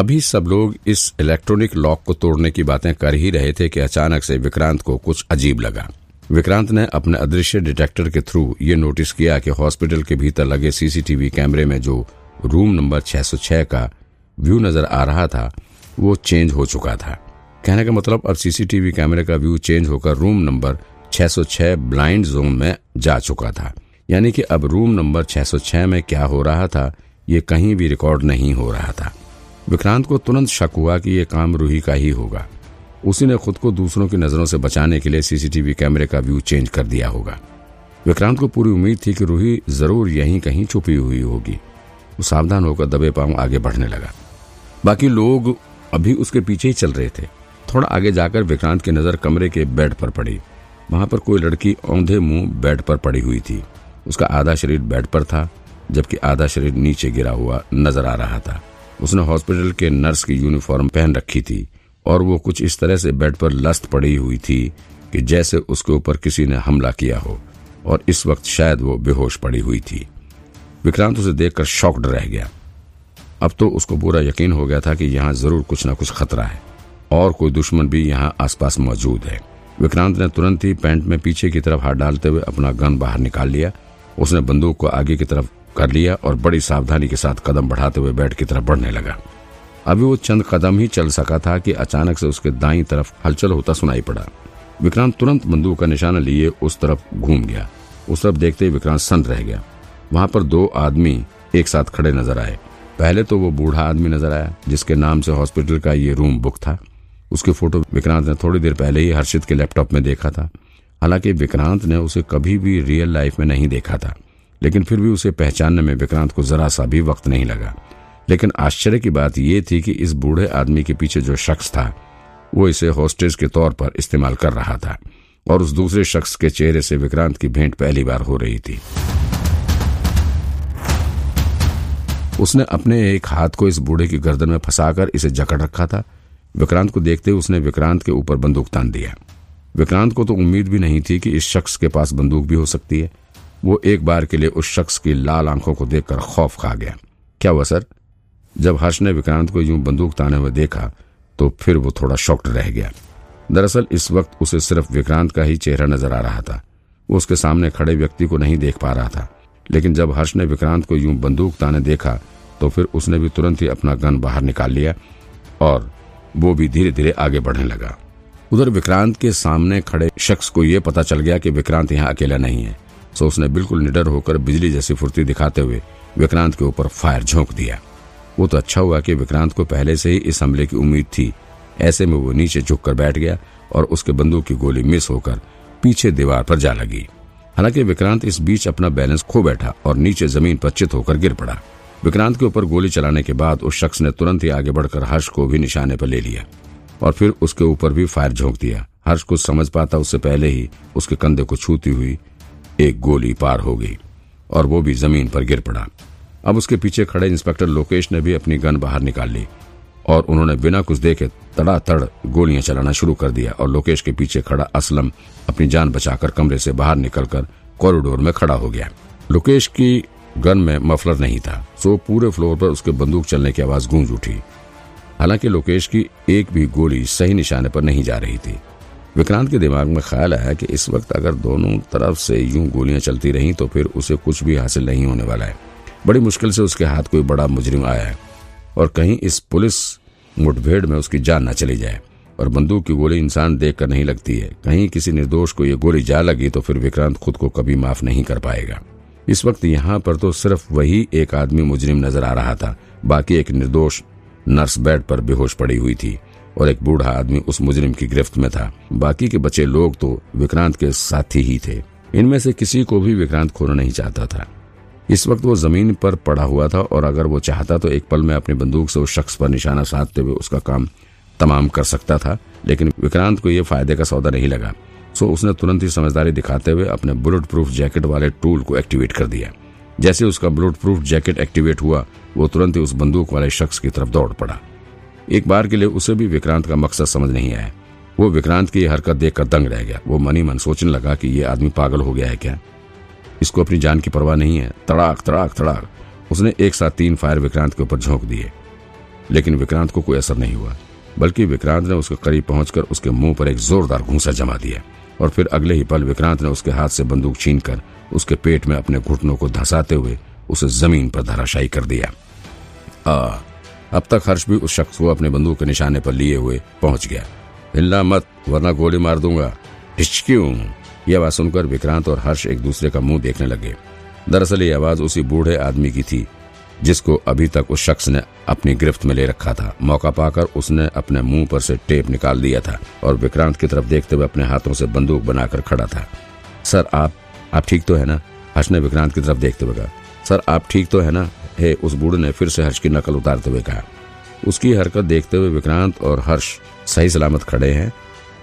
अभी सब लोग इस इलेक्ट्रॉनिक लॉक को तोड़ने की बातें कर ही रहे थे कि अचानक से विक्रांत को कुछ अजीब लगा। विक्रांत ने अपने अदृश्य डिटेक्टर के थ्रू ये नोटिस किया कि हॉस्पिटल के भीतर लगे सीसीटीवी कैमरे में जो रूम नंबर 606 का व्यू नज़र आ रहा था, वो चेंज हो चुका था। कहने का मतलब अब सीसीटीवी कैमरे का व्यू चेंज होकर रूम नंबर 606 ब्लाइंड जोन में जा चुका था। यानी कि अब रूम नंबर 606 में क्या हो रहा था, ये कहीं भी रिकॉर्ड नहीं हो रहा था। विक्रांत को तुरंत शक हुआ कि यह काम रूही का ही होगा। उसी ने खुद को दूसरों की नज़रों से बचाने के लिए सीसीटीवी कैमरे का व्यू चेंज कर दिया होगा। विक्रांत को पूरी उम्मीद थी कि रूही ज़रूर यहीं कहीं छुपी हुई होगी। वो सावधान होकर दबे पाँव आगे बढ़ने लगा। बाकी लोग अभी उसके पीछे ही चल रहे थे। थोड़ा आगे जाकर विक्रांत की नज़र कमरे के बेड पर पड़ी। वहाँ पर कोई लड़की औंधे मुँह बेड पर पड़ी हुई थी। उसका आधा शरीर बेड पर था, जबकि आधा शरीर नीचे गिरा हुआ नज़र आ रहा था। उसने हॉस्पिटल के नर्स की यूनिफॉर्म पहन रखी थी और वो कुछ इस तरह से बेड पर लस्त पड़ी हुई थी कि जैसे उसके ऊपर किसी ने हमला किया हो, और इस वक्त शायद वो बेहोश पड़ी हुई थी। विक्रांत उसे देखकर शॉक्ड रह गया। अब तो उसको पूरा यकीन हो गया था कि यहाँ ज़रूर कुछ न कुछ खतरा है, और कोई दुश्मन भी यहाँ आसपास मौजूद है। विक्रांत ने तुरंत ही पैंट में पीछे की तरफ़ हाथ डालते हुए अपना गन बाहर निकाल लिया। उसने बंदूक को आगे की तरफ़ कर लिया और बड़ी सावधानी के साथ कदम बढ़ाते हुए बेड की तरफ़ बढ़ने लगा। अभी वो चंद कदम ही चल सका था कि अचानक से उसके दाई तरफ़ हलचल होता सुनाई पड़ा। विक्रांत तुरंत बंदूक का निशाना लिए उस तरफ़ घूम गया। उस तरफ़ देखते ही विक्रांत संत रह गया। वहाँ पर दो आदमी एक साथ खड़े नज़र आए। पहले तो वो बूढ़ा आदमी नज़र आया, जिसके नाम से हॉस्पिटल का ये रूम बुक था। उसकी फ़ोटो विक्रांत ने थोड़ी देर पहले ही हर्षित के लैपटॉप में देखा था। हालाँकि विक्रांत ने उसे कभी भी रियल लाइफ में नहीं देखा था। लेकिन फिर भी उसे पहचानने में विक्रांत को जरा सा भी वक्त नहीं लगा। लेकिन आश्चर्य की बात यह थी कि इस बूढ़े आदमी के पीछे जो शख्स था, वो इसे होस्टेज के तौर पर इस्तेमाल कर रहा था और उस दूसरे शख्स के चेहरे से विक्रांत की भेंट पहली बार हो रही थी। उसने अपने एक हाथ को इस बूढ़े की गर्दन में फंसाकर इसे जकड़ रखा था। विक्रांत को देखते हुए उसने विक्रांत के ऊपर बंदूक तान दिया। विक्रांत को तो उम्मीद भी नहीं थी कि इस शख्स के पास बंदूक भी हो सकती है। वो एक बार के लिए उस शख्स की लाल आँखों को देखकर खौफ खा गया। क्या हुआ, सर? जब हर्ष ने विक्रांत को यूँ बंदूक ताने हुए देखा तो फिर वो थोड़ा शॉक्ड रह गया। दरअसल इस वक्त उसे सिर्फ़ विक्रांत का ही चेहरा नज़र आ रहा था। वो उसके सामने खड़े व्यक्ति को नहीं देख पा रहा था। लेकिन जब हर्ष ने विक्रांत को यूँ बंदूक ताने देखा तो फिर उसने भी तुरंत ही अपना गन बाहर निकाल लिया और वो भी धीरे धीरे आगे बढ़ने लगा। उधर विक्रांत के सामने खड़े शख्स को यह पता चल गया कि विक्रांत यहाँ अकेला नहीं है। सो उसने बिल्कुल निडर होकर बिजली जैसी फुर्ती दिखाते हुए विक्रांत के ऊपर फायर झोंक दिया। वो तो अच्छा हुआ कि विक्रांत को पहले से ही इस हमले की उम्मीद थी। ऐसे में वो नीचे झुककर बैठ गया और उसके बंदूक की गोली मिस होकर पीछे दीवार पर जा लगी। हालाँकि विक्रांत इस बीच अपना बैलेंस खो बैठा और नीचे ज़मीन पर चित होकर गिर पड़ा। विक्रांत के ऊपर गोली चलाने के बाद उस शख्स ने तुरंत ही आगे बढ़कर हर्ष को भी निशाने पर ले लिया और फिर उसके ऊपर भी फायर झोंक दिया। हर्ष कुछ समझ पाता उससे पहले ही उसके कंधे को छूती हुई एक गोली पार हो गई और वो भी ज़मीन पर गिर पड़ा। अब उसके पीछे खड़े इंस्पेक्टर लोकेश ने भी अपनी गन बाहर निकाल ली और उन्होंने बिना कुछ देखे तड़ातड़ गोलियाँ चलाना शुरू कर दिया और लोकेश के पीछे खड़ा असलम अपनी जान बचाकर कमरे से बाहर निकलकर कॉरिडोर में खड़ा हो गया। लोकेश की गन में मफलर नहीं था, सो पूरे फ्लोर पर उसके बंदूक चलने की आवाज़ गूंज उठी। हालाँकि लोकेश की एक भी गोली सही निशाने पर नहीं जा रही थी। विक्रांत के दिमाग में ख्याल आया कि इस वक्त अगर दोनों तरफ़ से यूँ गोलियाँ चलती रहीं तो फिर उसे कुछ भी हासिल नहीं होने वाला है। बड़ी मुश्किल से उसके हाथ कोई बड़ा मुजरिम आया है और कहीं इस पुलिस मुठभेड़ में उसकी जान न चली जाए। और बंदूक की गोली इंसान देख कर नहीं लगती है। कहीं किसी निर्दोष को ये गोली जा लगी तो फिर विक्रांत खुद को कभी माफ़ नहीं कर पाएगा। इस वक्त यहाँ पर तो सिर्फ़ वही एक आदमी मुजरिम नज़र आ रहा था। बाकी एक निर्दोष नर्स बेड पर बेहोश पड़ी हुई थी। और एक बूढ़ा आदमी उस मुजरिम की गिरफ्त में था। बाकी के बचे लोग तो विक्रांत के साथी ही थे। इनमें से किसी को भी विक्रांत खोना नहीं चाहता था। इस वक्त वो ज़मीन पर पड़ा हुआ था और अगर वो चाहता तो एक पल में अपनी बंदूक से उस शख्स पर निशाना साधते हुए उसका काम तमाम कर सकता था, लेकिन विक्रांत को यह फ़ायदे का सौदा नहीं लगा। सो उसने तुरंत ही समझदारी दिखाते हुए अपने बुलेट प्रूफ जैकेट वाले टूल को एक्टिवेट कर दिया। जैसे उसका बुलेट प्रूफ जैकेट एक्टिवेट हुआ, वो तुरंत ही उस बंदूक वाले शख्स की तरफ़ दौड़ पड़ा। एक बार के लिए उसे भी विक्रांत का मकसद समझ नहीं आया। वो विक्रांत की हरकत देखकर दंग रह गया। वो मनी मन सोचने लगा कि ये आदमी पागल हो गया है क्या? इसको अपनी जान की परवाह नहीं है। तड़ाक तड़ाक तड़ाक। उसने एक साथ तीन फायर विक्रांत के ऊपर झोंक दिए। लेकिन विक्रांत को कोई असर नहीं हुआ। बल्कि विक्रांत ने उसके करीब पहुंचकर उसके मुँह पर एक जोरदार घूसा जमा दिया। और फिर अगले ही पल विक्रांत ने उसके हाथ से बंदूक छीनकर उसके पेट में अपने घुटनों को धंसाते हुए उसे ज़मीन पर धराशायी कर दिया। आ, अब तक हर्ष भी उस शख्स को अपने बंदूक के निशाने पर लिए हुए पहुँच गया। हिलना मत, वरना गोली मार दूँगा। हिचक्यू यह आवाज़ सुनकर विक्रांत और हर्ष एक दूसरे का मुँह देखने लगे। दरअसल ये आवाज़ उसी बूढ़े आदमी की थी, जिसको अभी तक उस शख्स ने अपनी गिरफ्त में ले रखा था। मौका पाकर उसने अपने मुँह पर से टेप निकाल दिया था और विक्रांत की तरफ़ देखते हुए अपने हाथों से बंदूक बनाकर खड़ा था। सर, आप आप ठीक तो है ना? हर्ष ने विक्रांत की तरफ़ देखते हुए कहा। सर, आप ठीक तो है ना? हे, उस बूढ़े ने फिर से हर्ष की नकल उतारते हुए कहा। उसकी हरकत देखते हुए विक्रांत और हर्ष सही सलामत खड़े हैं,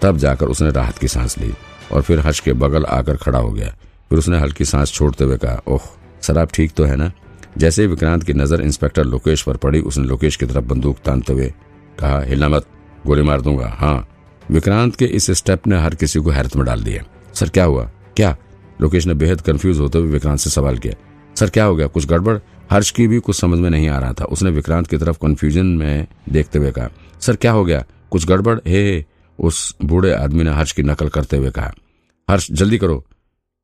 तब जाकर उसने राहत की सांस ली और फिर हर्ष के बगल आकर खड़ा हो गया। फिर उसने हल्की सांस छोड़ते हुए कहा, ओह, सर, आप ठीक तो है ना? जैसे ही विक्रांत की नज़र इंस्पेक्टर लोकेश पर पड़ी, उसने लोकेश की तरफ़ बंदूक तानते हुए कहा, हिलना मत, गोली मार दूँगा। हाँ विक्रांत के इस स्टेप ने हर किसी को हैरत में डाल दिया। सर, क्या हुआ? क्या? लोकेश ने बेहद कंफ्यूज होते हुए विक्रांत से सवाल किया। सर, क्या हो गया? कुछ गड़बड़? हर्ष की भी कुछ समझ में नहीं आ रहा था। उसने विक्रांत की तरफ़ कन्फ्यूज़न में देखते हुए कहा, सर, क्या हो गया? कुछ गड़बड़? हे, उस बूढ़े आदमी ने हर्ष की नकल करते हुए कहा, हर्ष, जल्दी करो।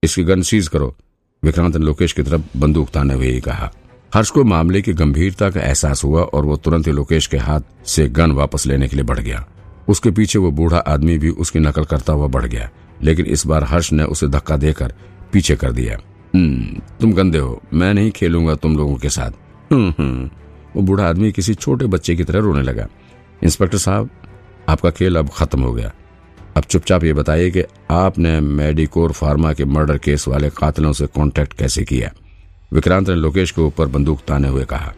इसकी गन सीज करो। विक्रांत ने लोकेश की तरफ़ बंदूक ताने हुए ही कहा। हर्ष को मामले की गंभीरता का एहसास हुआ और वो तुरंत ही लोकेश के हाथ से गन वापस लेने के लिए बढ़ गया। उसके पीछे वो बूढ़ा आदमी भी उसकी नकल करता हुआ बढ़ गया, लेकिन इस बार हर्ष ने उसे धक्का देकर पीछे कर दिया। तुम गंदे हो। मैं नहीं खेलूँगा तुम लोगों के साथ। हम्म, हम्म। वो बूढ़ा आदमी किसी छोटे बच्चे की तरह रोने लगा। इंस्पेक्टर साहब आपका खेल अब खत्म हो गया। अब चुपचाप ये बताइए कि आपने मेडिकोर फार्मा के मर्डर केस वाले कातलों से कांटेक्ट कैसे किया? विक्रांत ने लोकेश के ऊपर बंदूक ताने हुए कहा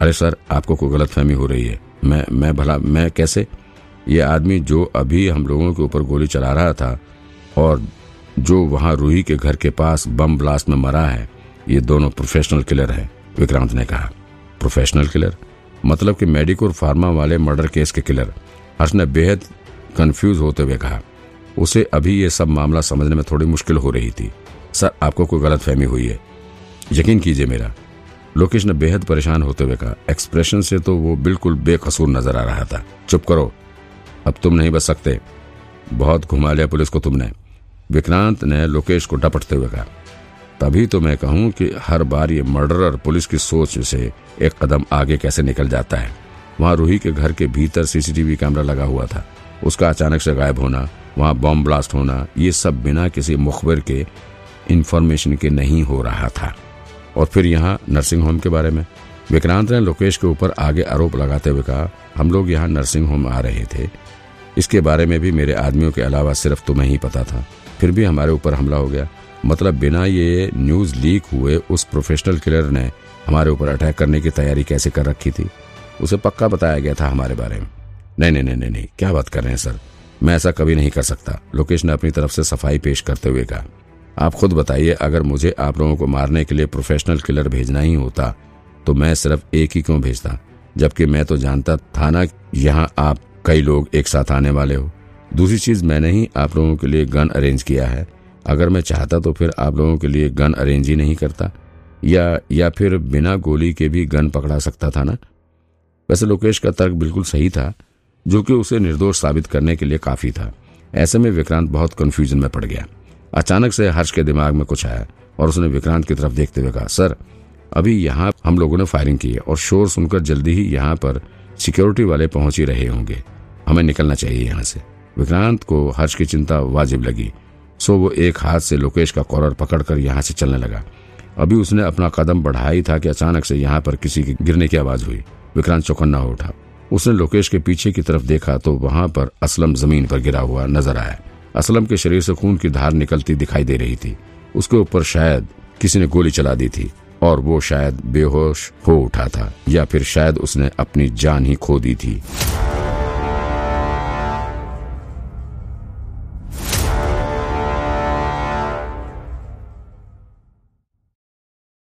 अरे सर आपको कोई गलतफहमी हो रही है। मैं मैं भला मैं कैसे? ये आदमी जो अभी हम लोगों के ऊपर गोली चला रहा था और जो वहाँ रूही के घर के पास बम ब्लास्ट में मरा है, ये दोनों प्रोफेशनल किलर है, विक्रांत ने कहा। प्रोफेशनल किलर मतलब कि मेडिकोर फार्मा वाले मर्डर केस के किलर हर्ष ने बेहद कंफ्यूज होते हुए कहा। उसे अभी ये सब मामला समझने में थोड़ी मुश्किल हो रही थी। सर, आपको कोई गलत फहमी हुई है? यकीन कीजिए मेरा। लोकेश ने बेहद परेशान होते हुए कहा। एक्सप्रेशन से तो वो बिल्कुल बेकसूर नज़र आ रहा था। चुप करो। अब तुम नहीं बच सकते। बहुत घुमा लिया पुलिस को तुमने। विक्रांत ने लोकेश को डपटते हुए कहा, तभी तो मैं कहूँ कि हर बार ये मर्डरर पुलिस की सोच से एक कदम आगे कैसे निकल जाता है। वहाँ रूही के घर के भीतर सीसीटीवी कैमरा लगा हुआ था। उसका अचानक से गायब होना, वहाँ बॉम्ब ब्लास्ट होना, ये सब बिना किसी मुखबिर के इंफॉर्मेशन के नहीं हो रहा था। और फिर यहाँ नर्सिंग होम के बारे में? विक्रांत ने लोकेश के ऊपर आगे आरोप लगाते हुए कहा, हम लोग यहाँ नर्सिंग होम आ रहे थे। इसके बारे में भी मेरे आदमियों के अलावा सिर्फ़ तुम्हें ही पता था। फिर भी हमारे ऊपर हमला हो गया। मतलब बिना ये न्यूज़ लीक हुए उस प्रोफेशनल किलर ने हमारे ऊपर अटैक करने की तैयारी कैसे कर रखी थी? उसे पक्का बताया गया था हमारे बारे में। नहीं नहीं नहीं नहीं, नहीं क्या बात कर रहे हैं सर? मैं ऐसा कभी नहीं कर सकता। लोकेश ने अपनी तरफ़ से सफ़ाई पेश करते हुए कहा आप खुद बताइए अगर मुझे आप लोगों को मारने के लिए प्रोफेशनल किलर भेजना ही होता तो मैं सिर्फ़ एक ही क्यों भेजता? जबकि मैं तो जानता था ना यहाँ आप कई लोग एक साथ आने वाले हो। दूसरी चीज़ मैंने ही आप लोगों के लिए गन अरेंज किया है। अगर मैं चाहता तो फिर आप लोगों के लिए गन अरेंज ही नहीं करता। या या फिर बिना गोली के भी गन पकड़ा सकता था ना? वैसे लोकेश का तर्क बिल्कुल सही था, जो कि उसे निर्दोष साबित करने के लिए काफ़ी था। ऐसे में विक्रांत बहुत कंफ्यूजन में पड़ गया। अचानक से हर्ष के दिमाग में कुछ आया और उसने विक्रांत की तरफ़ देखते हुए कहा, सर, अभी यहाँ हम लोगों ने फायरिंग की है और शोर सुनकर जल्दी ही यहाँ पर सिक्योरिटी वाले पहुँच ही रहे होंगे। हमें निकलना चाहिए यहाँ से। विक्रांत को हर्ष की चिंता वाजिब लगी। सो वो एक हाथ से लोकेश का कॉलर पकड़कर यहाँ से चलने लगा। अभी उसने अपना कदम बढ़ाई था कि अचानक से यहाँ पर किसी की गिरने की आवाज़ हुई। विक्रांत चौकन्ना उठा। उसने लोकेश के पीछे की तरफ़ देखा तो वहाँ पर असलम ज़मीन पर गिरा हुआ नज़र आया। असलम के शरीर से खून की धार निकलती दिखाई दे रही थी। उसके ऊपर शायद किसी ने गोली चला दी थी और वो शायद बेहोश हो उठा था या फिर शायद उसने अपनी जान ही खो दी थी।